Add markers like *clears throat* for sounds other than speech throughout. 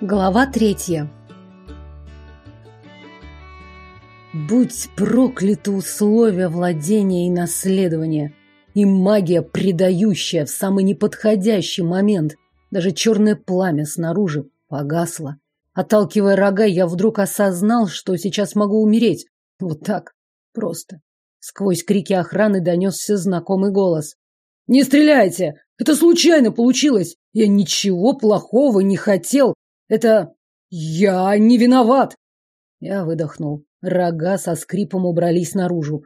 Глава третья. Будь прокляты условия владения и наследования, и магия, предающая в самый неподходящий момент. Даже черное пламя снаружи погасло. Отталкивая рога, я вдруг осознал, что сейчас могу умереть. Вот так. Просто. Сквозь крики охраны донесся знакомый голос. «Не стреляйте! Это случайно получилось! Я ничего плохого не хотел! Это... я не виноват!» Я выдохнул. Рога со скрипом убрались наружу.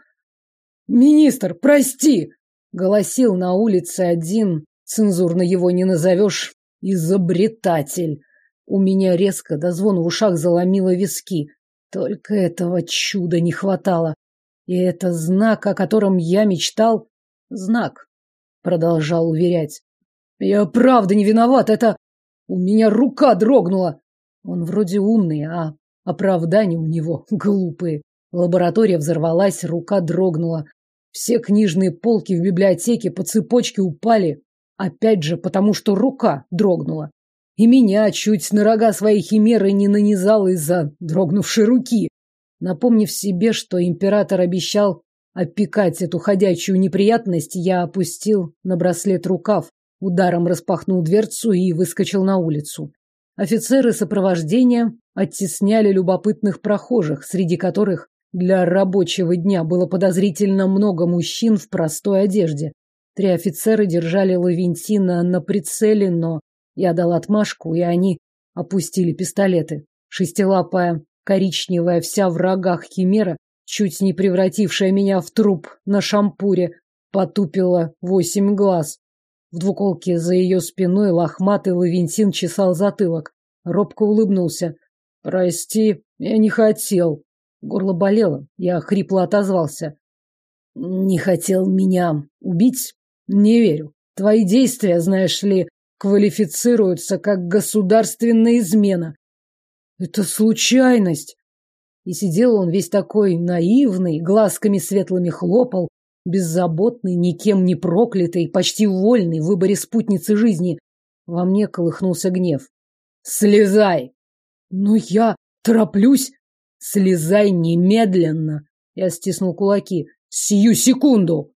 «Министр, прости!» — голосил на улице один, цензурно его не назовешь, изобретатель. У меня резко до звона в ушах заломило виски. Только этого чуда не хватало. И это знак, о котором я мечтал. Знак, продолжал уверять. Я правда не виноват, это... У меня рука дрогнула. Он вроде умный, а оправдания у него *laughs* глупые. Лаборатория взорвалась, рука дрогнула. Все книжные полки в библиотеке по цепочке упали. Опять же, потому что рука дрогнула. И меня чуть на рога своей химеры не нанизал из-за дрогнувшей руки. Напомнив себе, что император обещал опекать эту ходячую неприятность, я опустил на браслет рукав, ударом распахнул дверцу и выскочил на улицу. Офицеры сопровождения оттесняли любопытных прохожих, среди которых для рабочего дня было подозрительно много мужчин в простой одежде. Три офицера держали Лавентина на прицеле, но я дал отмашку, и они опустили пистолеты. Шестилапая, коричневая, вся в рогах химера, чуть не превратившая меня в труп на шампуре, потупила восемь глаз. В двуколке за ее спиной лохматый Лавентин чесал затылок. Робко улыбнулся. «Прости, я не хотел». Горло болело, я хрипло отозвался. «Не хотел меня убить? Не верю. Твои действия, знаешь ли, квалифицируются как государственная измена. Это случайность. И сидел он весь такой наивный, глазками светлыми хлопал, беззаботный, никем не проклятый, почти вольный в выборе спутницы жизни. Во мне колыхнулся гнев. «Слезай!» «Но я тороплюсь!» «Слезай немедленно!» Я стиснул кулаки. «Сию секунду!»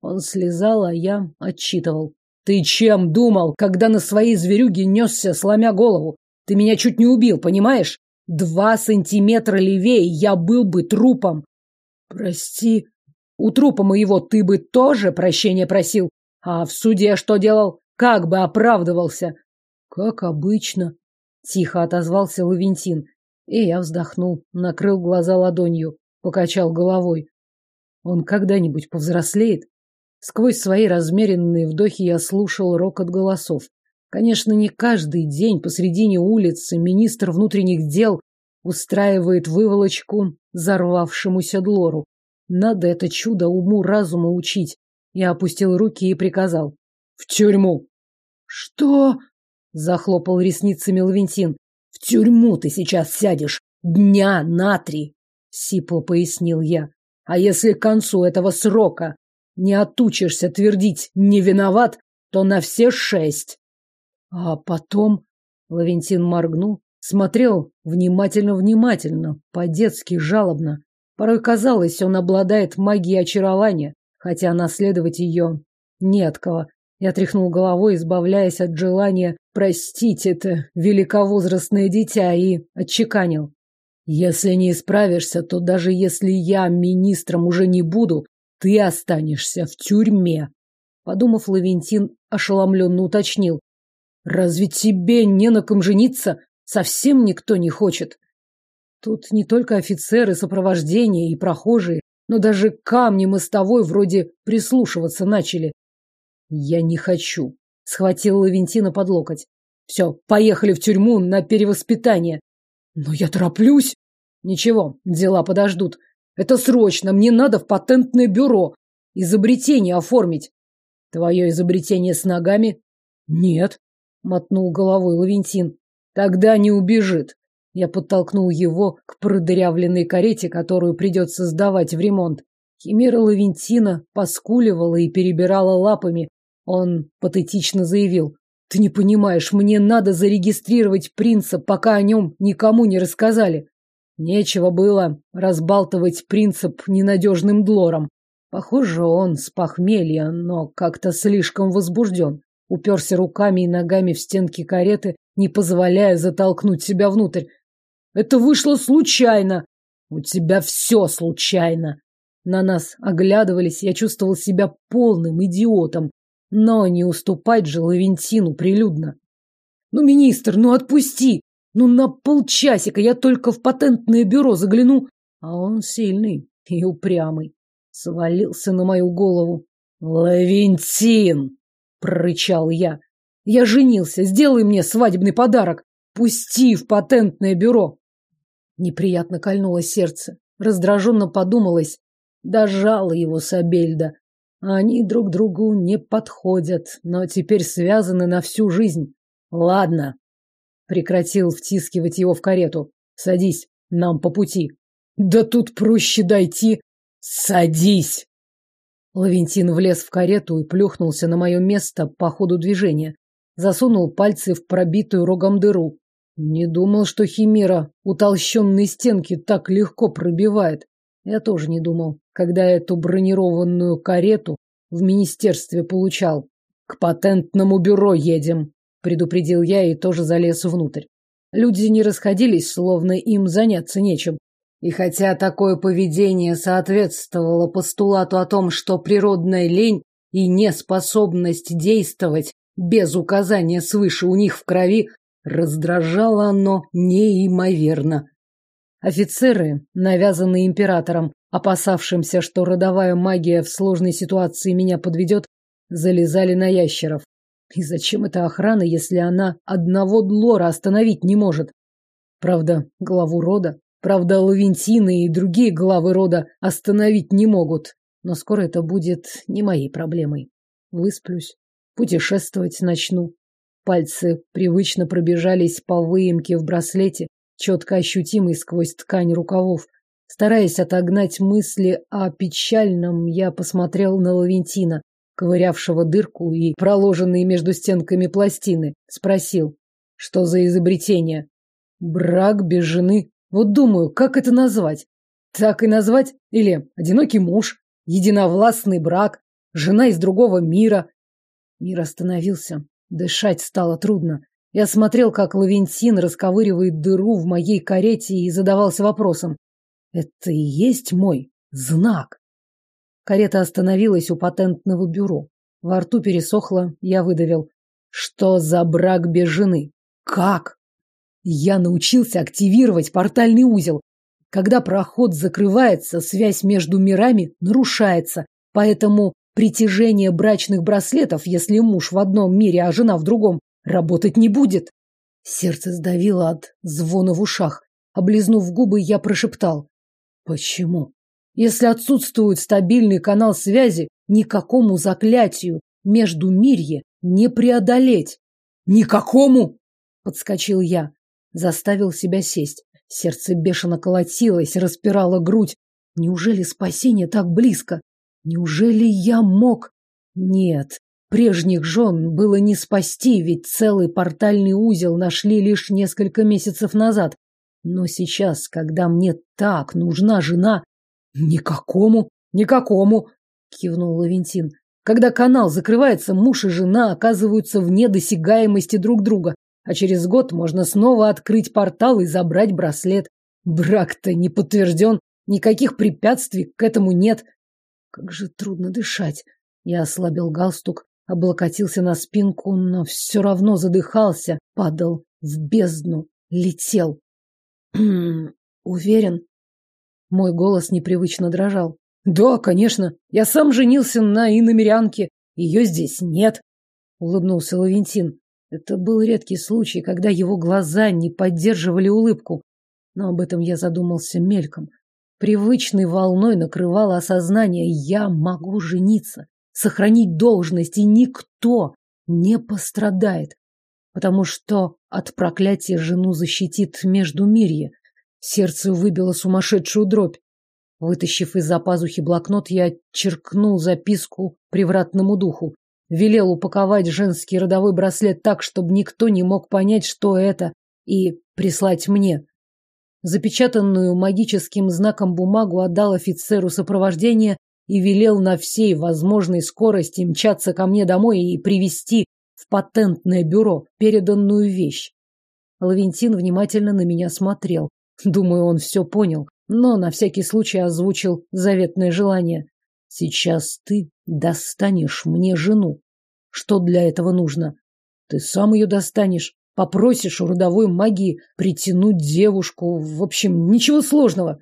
Он слезал, а я отчитывал. Ты чем думал, когда на своей зверюге несся, сломя голову? Ты меня чуть не убил, понимаешь? Два сантиметра левее я был бы трупом. Прости. У трупа моего ты бы тоже прощения просил. А в суде что делал? Как бы оправдывался? Как обычно. Тихо отозвался Лавентин. И я вздохнул, накрыл глаза ладонью, покачал головой. Он когда-нибудь повзрослеет? Сквозь свои размеренные вдохи я слушал рокот голосов. Конечно, не каждый день посредине улицы министр внутренних дел устраивает выволочку взорвавшемуся Длору. Надо это чудо уму-разуму учить. Я опустил руки и приказал. В тюрьму. Что? Захлопал ресницами Лавентин. В тюрьму ты сейчас сядешь. Дня на три. Сипло пояснил я. А если к концу этого срока не отучишься твердить «не виноват», то на все шесть. А потом Лавентин моргнул, смотрел внимательно-внимательно, по-детски жалобно. Порой казалось, он обладает магией очарования, хотя наследовать ее не от кого. Я тряхнул головой, избавляясь от желания простить это великовозрастное дитя, и отчеканил. Если не исправишься, то даже если я министром уже не буду, ты останешься в тюрьме. Подумав, Лавентин ошеломленно уточнил. Разве тебе не на ком жениться? Совсем никто не хочет. Тут не только офицеры сопровождения и прохожие, но даже камни мостовой вроде прислушиваться начали. Я не хочу. Схватил Лавентина под локоть. Все, поехали в тюрьму на перевоспитание. Но я тороплюсь. Ничего, дела подождут. Это срочно, мне надо в патентное бюро. Изобретение оформить. Твое изобретение с ногами? Нет, мотнул головой Лавентин. Тогда не убежит. Я подтолкнул его к продырявленной карете, которую придется сдавать в ремонт. Химера Лавентина поскуливала и перебирала лапами. Он патетично заявил. Ты не понимаешь, мне надо зарегистрировать принца, пока о нем никому не рассказали. Нечего было разбалтывать принцип ненадежным длором. Похоже, он с похмелья, но как-то слишком возбужден. Уперся руками и ногами в стенки кареты, не позволяя затолкнуть себя внутрь. Это вышло случайно. У тебя все случайно. На нас оглядывались, я чувствовал себя полным идиотом. Но не уступать же Лавентину прилюдно. Ну, министр, ну отпусти! Ну, на полчасика я только в патентное бюро загляну. А он сильный и упрямый. Свалился на мою голову. Лавентин! Прорычал я. Я женился, сделай мне свадебный подарок. Пусти в патентное бюро. Неприятно кольнуло сердце. Раздраженно подумалось. Дожала его Сабельда. Они друг другу не подходят, но теперь связаны на всю жизнь. Ладно. Прекратил втискивать его в карету. Садись, нам по пути. Да тут проще дойти. Садись. Лавентин влез в карету и плюхнулся на мое место по ходу движения. Засунул пальцы в пробитую рогом дыру. Не думал, что химера утолщенные стенки так легко пробивает. Я тоже не думал, когда эту бронированную карету в министерстве получал. К патентному бюро едем, предупредил я и тоже залез внутрь. Люди не расходились, словно им заняться нечем. И хотя такое поведение соответствовало постулату о том, что природная лень и неспособность действовать без указания свыше у них в крови, раздражало оно неимоверно. Офицеры, навязанные императором, опасавшимся, что родовая магия в сложной ситуации меня подведет, залезали на ящеров. И зачем эта охрана, если она одного Длора остановить не может? Правда, главу рода, правда, Лавентины и другие главы рода остановить не могут. Но скоро это будет не моей проблемой. Высплюсь, путешествовать начну. Пальцы привычно пробежались по выемке в браслете, четко ощутимый сквозь ткань рукавов. Стараясь отогнать мысли о печальном, я посмотрел на Лавентина, ковырявшего дырку и проложенные между стенками пластины. Спросил, что за изобретение? Брак без жены. Вот думаю, как это назвать? Так и назвать? Или одинокий муж, единовластный брак, жена из другого мира? Мир остановился. Дышать стало трудно. Я смотрел, как Лавентин расковыривает дыру в моей карете и задавался вопросом. Это и есть мой знак. Карета остановилась у патентного бюро. Во рту пересохло, я выдавил. Что за брак без жены? Как? Я научился активировать портальный узел. Когда проход закрывается, связь между мирами нарушается, поэтому притяжение брачных браслетов, если муж в одном мире, а жена в другом, Работать не будет. Сердце сдавило от звона в ушах. Облизнув губы, я прошептал. Почему? Если отсутствует стабильный канал связи, никакому заклятию между мирье не преодолеть. Никакому! Подскочил я. Заставил себя сесть. Сердце бешено колотилось, распирало грудь. Неужели спасение так близко? Неужели я мог? Нет, Прежних жен было не спасти, ведь целый портальный узел нашли лишь несколько месяцев назад. Но сейчас, когда мне так нужна жена... Никакому, никакому, кивнул Лавентин. Когда канал закрывается, муж и жена оказываются вне досягаемости друг друга, а через год можно снова открыть портал и забрать браслет. Брак-то не подтвержден, никаких препятствий к этому нет. Как же трудно дышать. Я ослабил галстук, облокотился на спинку, но все равно задыхался, падал в бездну, летел. *clears throat* Уверен? Мой голос непривычно дрожал. Да, конечно. Я сам женился на иномерянке. Ее здесь нет. Улыбнулся Лавентин. Это был редкий случай, когда его глаза не поддерживали улыбку. Но об этом я задумался мельком. Привычной волной накрывало осознание «я могу жениться» сохранить должность, и никто не пострадает, потому что от проклятия жену защитит Междумирье. Сердце выбило сумасшедшую дробь. Вытащив из-за пазухи блокнот, я черкнул записку привратному духу. велел упаковать женский родовой браслет так, чтобы никто не мог понять, что это, и прислать мне. Запечатанную магическим знаком бумагу отдал офицеру сопровождения и велел на всей возможной скорости мчаться ко мне домой и привести в патентное бюро переданную вещь. Лавентин внимательно на меня смотрел. Думаю, он все понял, но на всякий случай озвучил заветное желание. Сейчас ты достанешь мне жену. Что для этого нужно? Ты сам ее достанешь. Попросишь у родовой магии притянуть девушку. В общем, ничего сложного.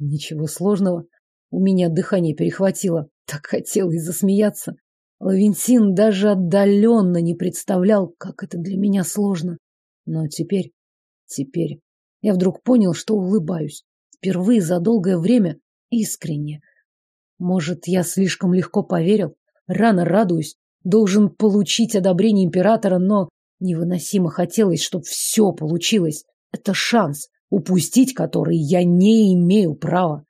Ничего сложного. У меня дыхание перехватило. Так хотел и засмеяться. Лавентин даже отдаленно не представлял, как это для меня сложно. Но теперь, теперь я вдруг понял, что улыбаюсь. Впервые за долгое время искренне. Может, я слишком легко поверил? Рано радуюсь. Должен получить одобрение императора, но невыносимо хотелось, чтобы все получилось. Это шанс, упустить который я не имею права.